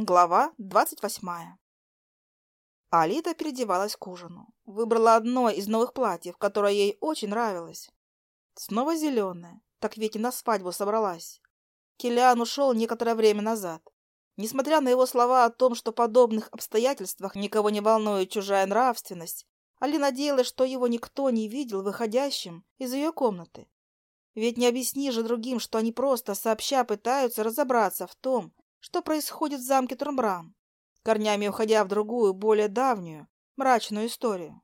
Глава двадцать восьмая Алита переодевалась к ужину. Выбрала одно из новых платьев, которое ей очень нравилось. Снова зеленое, так ведь и на свадьбу собралась. Килиан ушел некоторое время назад. Несмотря на его слова о том, что в подобных обстоятельствах никого не волнует чужая нравственность, Али надеялась, что его никто не видел выходящим из ее комнаты. Ведь не объясни же другим, что они просто сообща пытаются разобраться в том, что происходит в замке Турмбрам, корнями уходя в другую, более давнюю, мрачную историю.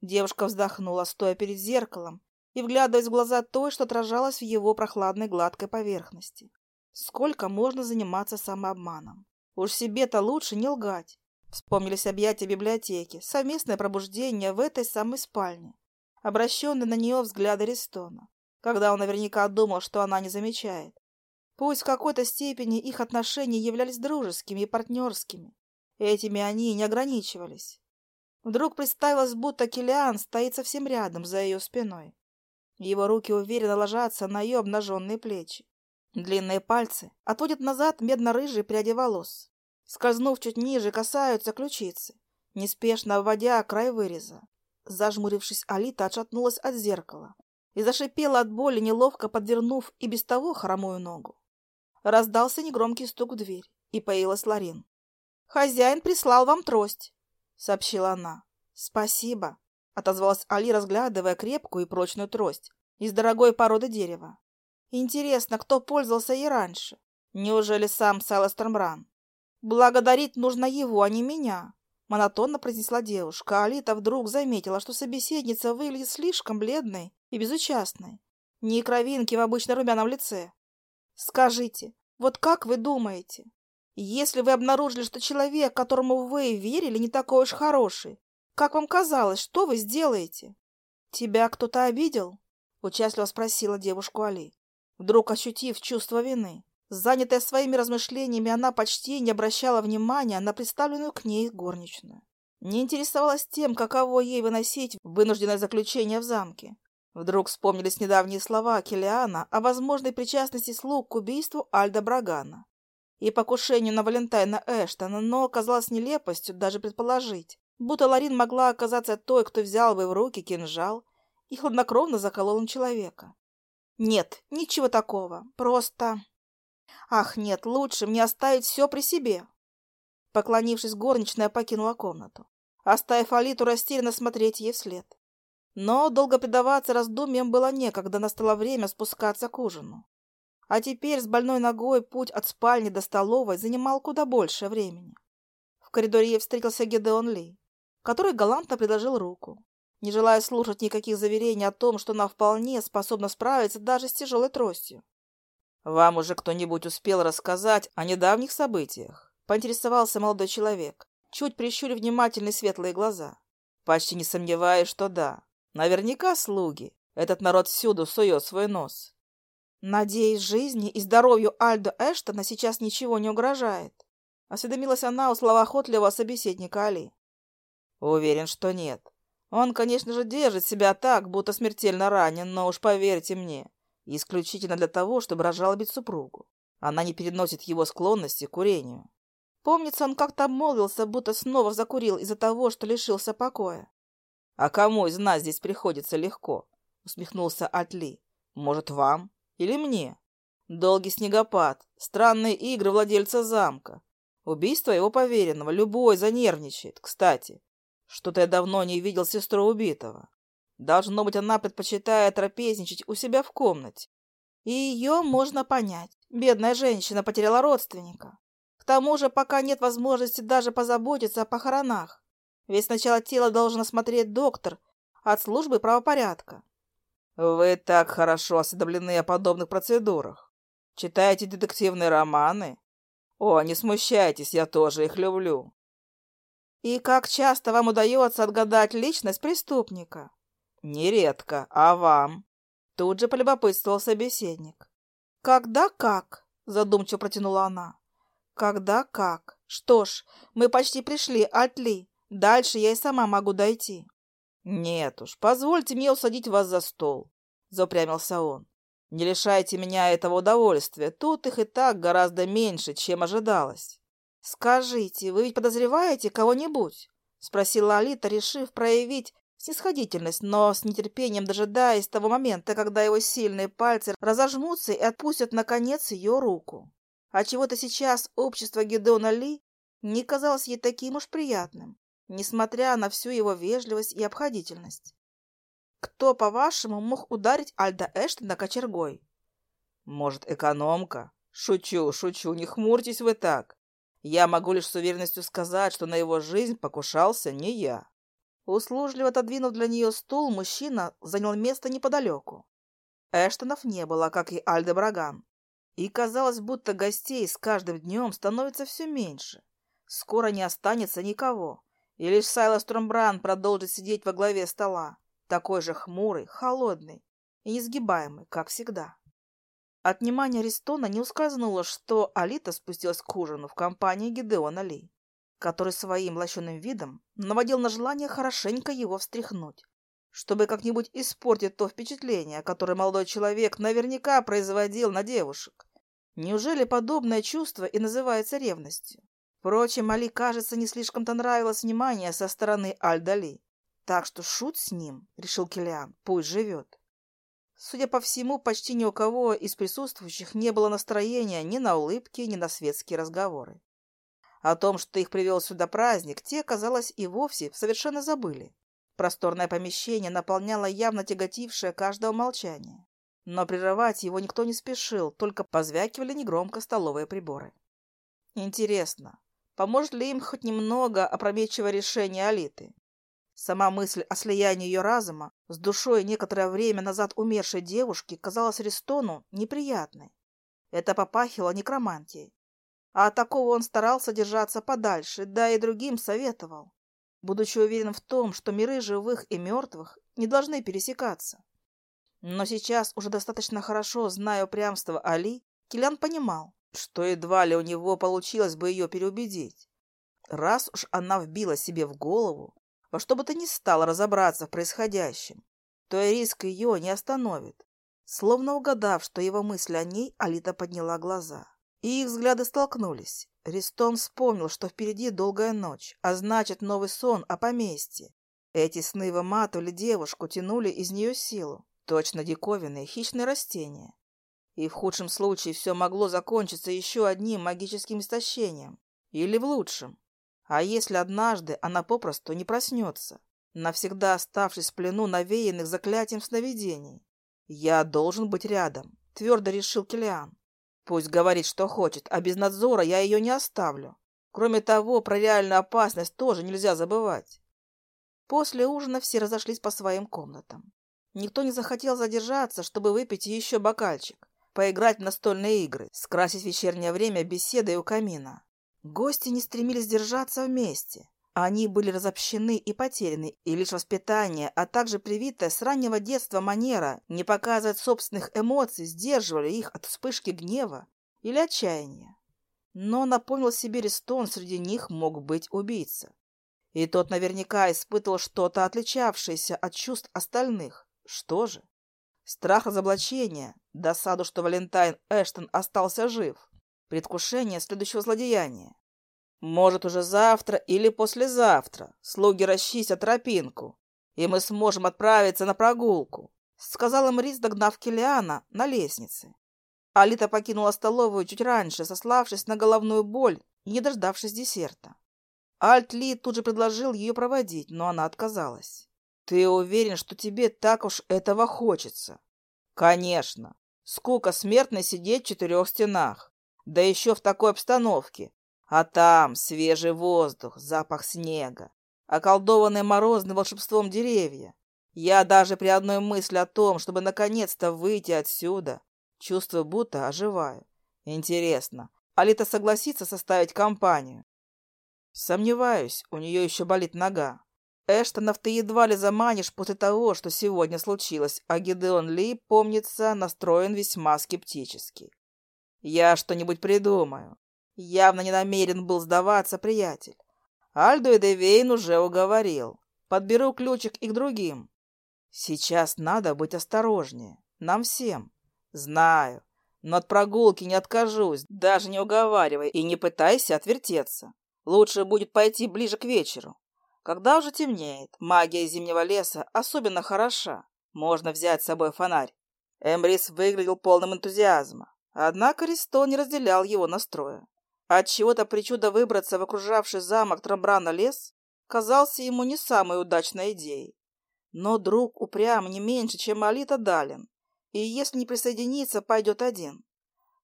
Девушка вздохнула, стоя перед зеркалом и вглядываясь в глаза той, что отражалось в его прохладной гладкой поверхности. Сколько можно заниматься самообманом? Уж себе-то лучше не лгать. Вспомнились объятия библиотеки, совместное пробуждение в этой самой спальне, обращенные на нее взгляды Ристона, когда он наверняка думал, что она не замечает. Пусть в какой-то степени их отношения являлись дружескими и партнерскими, этими они не ограничивались. Вдруг представилось, будто Килиан стоит совсем рядом, за ее спиной. Его руки уверенно ложатся на ее обнаженные плечи. Длинные пальцы отводят назад медно-рыжие пряди волос. Скользнув чуть ниже, касаются ключицы, неспешно обводя край выреза. Зажмурившись, Алита отшатнулась от зеркала и зашипела от боли, неловко подвернув и без того хромую ногу. Раздался негромкий стук в дверь, и появилась Ларин. «Хозяин прислал вам трость», — сообщила она. «Спасибо», — отозвалась Али, разглядывая крепкую и прочную трость из дорогой породы дерева. «Интересно, кто пользовался ей раньше? Неужели сам Селестермран? Благодарить нужно его, а не меня», — монотонно произнесла девушка. Алита вдруг заметила, что собеседница выглядит слишком бледной и безучастной. Ни кровинки в обычно румяном лице. Скажите, вот как вы думаете, если вы обнаружили, что человек, которому вы верили, не такой уж хороший, как вам казалось, что вы сделаете? Тебя кто-то обидел? Участливо спросила девушку Али, вдруг ощутив чувство вины. Занятая своими размышлениями, она почти не обращала внимания на представленную к ней горничную. Не интересовалась тем, каково ей выносить вынужденное заключение в замке. Вдруг вспомнились недавние слова Келиана о возможной причастности слуг к убийству Альда Брагана и покушению на Валентайна Эштона, но оказалось нелепостью даже предположить, будто Ларин могла оказаться той, кто взял бы в руки кинжал и хладнокровно заколол им человека. Нет, ничего такого, просто... Ах, нет, лучше мне оставить все при себе. Поклонившись, горничная покинула комнату, оставив Алиту растерянно смотреть ей вслед. Но долго предаваться раздумьям было некогда, настало время спускаться к ужину. А теперь с больной ногой путь от спальни до столовой занимал куда больше времени. В коридоре ей встретился Гедеон Ли, который галантно предложил руку, не желая слушать никаких заверений о том, что она вполне способна справиться даже с тяжелой тростью. «Вам уже кто-нибудь успел рассказать о недавних событиях?» — поинтересовался молодой человек, чуть прищурив внимательные светлые глаза. «Почти не сомневаюсь, что да. Наверняка слуги. Этот народ всюду сует свой нос. Надеюсь, жизни и здоровью Альдо Эштона сейчас ничего не угрожает. Осведомилась она у словоохотливого собеседника Али. Уверен, что нет. Он, конечно же, держит себя так, будто смертельно ранен, но уж поверьте мне, исключительно для того, чтобы разжалобить супругу. Она не переносит его склонности к курению. Помнится, он как-то обмолвился, будто снова закурил из-за того, что лишился покоя. «А кому из нас здесь приходится легко?» — усмехнулся Атли. «Может, вам? Или мне? Долгий снегопад, странные игры владельца замка, убийство его поверенного, любой занервничает. Кстати, что-то я давно не видел сестру убитого. Должно быть, она предпочитает трапезничать у себя в комнате. И ее можно понять. Бедная женщина потеряла родственника. К тому же, пока нет возможности даже позаботиться о похоронах. Ведь сначала тело должен осмотреть доктор от службы правопорядка. Вы так хорошо осведомлены о подобных процедурах. Читаете детективные романы? О, не смущайтесь, я тоже их люблю. И как часто вам удается отгадать личность преступника? Нередко. А вам? Тут же полюбопытствовал собеседник. Когда как? Задумчиво протянула она. Когда как? Что ж, мы почти пришли, Альтли. Дальше я и сама могу дойти. Нет уж, позвольте мне усадить вас за стол, запрямился он. Не лишайте меня этого удовольствия. Тут их и так гораздо меньше, чем ожидалось. «Скажите, вы ведь подозреваете кого-нибудь?» — спросила Алита, решив проявить снисходительность, но с нетерпением дожидаясь того момента, когда его сильные пальцы разожмутся и отпустят, наконец, ее руку. А чего-то сейчас общество Гедеона Ли не казалось ей таким уж приятным, несмотря на всю его вежливость и обходительность. Кто, по-вашему, мог ударить Альда Эштона кочергой? Может, экономка? Шучу, шучу, не хмурьтесь вы так. Я могу лишь с уверенностью сказать, что на его жизнь покушался не я. Услужливо отодвинув для нее стул, мужчина занял место неподалеку. Эштонов не было, как и Альде Браган. И казалось, будто гостей с каждым днем становится все меньше. Скоро не останется никого. И лишь Сайлас Тромбран продолжит сидеть во главе стола, такой же хмурый, холодный и несгибаемый, как всегда. От внимания Ристона не ускользнуло, что Алита спустилась к ужину в компании Гидеона Ли который своим лощеным видом наводил на желание хорошенько его встряхнуть, чтобы как-нибудь испортить то впечатление, которое молодой человек наверняка производил на девушек. Неужели подобное чувство и называется ревностью? Впрочем, Али, кажется, не слишком-то нравилось внимание со стороны Аль-Дали. Так что шут с ним, решил Килиан, пусть живет. Судя по всему, почти ни у кого из присутствующих не было настроения ни на улыбки, ни на светские разговоры. О том, что их привел сюда праздник, те, казалось, и вовсе совершенно забыли. Просторное помещение наполняло явно тяготившее каждого молчание. Но прерывать его никто не спешил, только позвякивали негромко столовые приборы. Интересно, поможет ли им хоть немного опрометчивое решение Алиты? Сама мысль о слиянии ее разума с душой некоторое время назад умершей девушки казалась Рестону неприятной. Это попахивало некромантией. А от такого он старался держаться подальше, да и другим советовал, будучи уверен в том, что миры живых и мертвых не должны пересекаться. Но сейчас, уже достаточно хорошо зная упрямство Али, Килян понимал, что едва ли у него получилось бы ее переубедить. Раз уж она вбила себе в голову, во что бы то ни стало разобраться в происходящем, то и риск ее не остановит. Словно угадав, что его мысли о ней, Алита подняла глаза и их взгляды столкнулись. Ристон вспомнил, что впереди долгая ночь, а значит новый сон о поместье. Эти сны выматывали девушку, тянули из нее силу. Точно диковинные хищные растения. И в худшем случае все могло закончиться еще одним магическим истощением. Или в лучшем. А если однажды она попросту не проснется, навсегда оставшись в плену навеянных заклятием сновидений? «Я должен быть рядом», — твердо решил Килиан. Пусть говорит, что хочет, а без надзора я ее не оставлю. Кроме того, про реальную опасность тоже нельзя забывать. После ужина все разошлись по своим комнатам. Никто не захотел задержаться, чтобы выпить еще бокальчик, поиграть в настольные игры, скрасить вечернее время беседой у камина. Гости не стремились держаться вместе. Они были разобщены и потеряны, и лишь воспитание, а также привитая с раннего детства манера не показывать собственных эмоций сдерживали их от вспышки гнева или отчаяния. Но напомнил себе Рестон, среди них мог быть убийца. И тот наверняка испытывал что-то отличавшееся от чувств остальных. Что же? Страх разоблачения, досаду, что Валентайн Эштон остался жив, предвкушение следующего злодеяния. Может, уже завтра или послезавтра слуги расчистят тропинку, и мы сможем отправиться на прогулку», — сказал им Рис, догнав Килиана на лестнице. Алита покинула столовую чуть раньше, сославшись на головную боль и не дождавшись десерта. Альт Ли тут же предложил ее проводить, но она отказалась. «Ты уверен, что тебе так уж этого хочется?» «Конечно. Скука смертной сидеть в четырех стенах. Да еще в такой обстановке, а там свежий воздух, запах снега, околдованные морозным волшебством деревья. Я даже при одной мысли о том, чтобы наконец-то выйти отсюда, чувствую, будто оживаю. Интересно, Алита согласится составить компанию? Сомневаюсь, у нее еще болит нога. Эштонов ты едва ли заманишь после того, что сегодня случилось, а Гидеон Ли, помнится, настроен весьма скептически. Я что-нибудь придумаю. Явно не намерен был сдаваться приятель. Альдо и Девейн уже уговорил. Подберу ключик и к другим. Сейчас надо быть осторожнее. Нам всем. Знаю. Но от прогулки не откажусь, даже не уговаривай и не пытайся отвертеться. Лучше будет пойти ближе к вечеру. Когда уже темнеет, магия зимнего леса особенно хороша. Можно взять с собой фонарь. Эмрис выглядел полным энтузиазма. Однако Ристон не разделял его настроя. От чего-то причуда выбраться в окружавший замок Трамбрана лес казался ему не самой удачной идеей. Но друг упрям не меньше, чем Алита Далин, и если не присоединиться, пойдет один.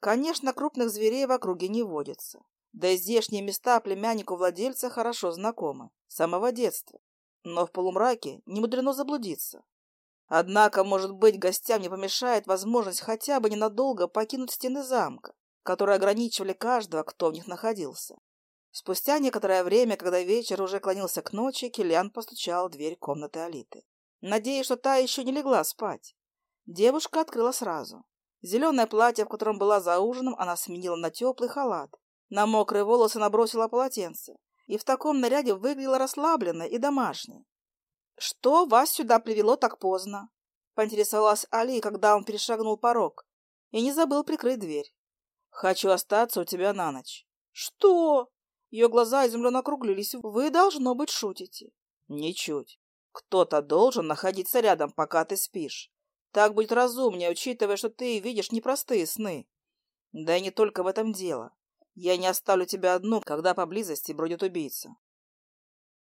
Конечно, крупных зверей в округе не водится. Да и здешние места племяннику владельца хорошо знакомы, с самого детства. Но в полумраке не мудрено заблудиться. Однако, может быть, гостям не помешает возможность хотя бы ненадолго покинуть стены замка, которые ограничивали каждого, кто в них находился. Спустя некоторое время, когда вечер уже клонился к ночи, Киллиан постучал в дверь комнаты Алиты. Надеясь, что та еще не легла спать. Девушка открыла сразу. Зеленое платье, в котором была за ужином, она сменила на теплый халат. На мокрые волосы набросила полотенце. И в таком наряде выглядела расслабленно и домашней. «Что вас сюда привело так поздно?» — поинтересовалась Али, когда он перешагнул порог. И не забыл прикрыть дверь. «Хочу остаться у тебя на ночь». «Что?» Ее глаза изумленно округлились. «Вы, должно быть, шутите». «Ничуть. Кто-то должен находиться рядом, пока ты спишь. Так будет разумнее, учитывая, что ты видишь непростые сны. Да и не только в этом дело. Я не оставлю тебя одну, когда поблизости бродит убийца.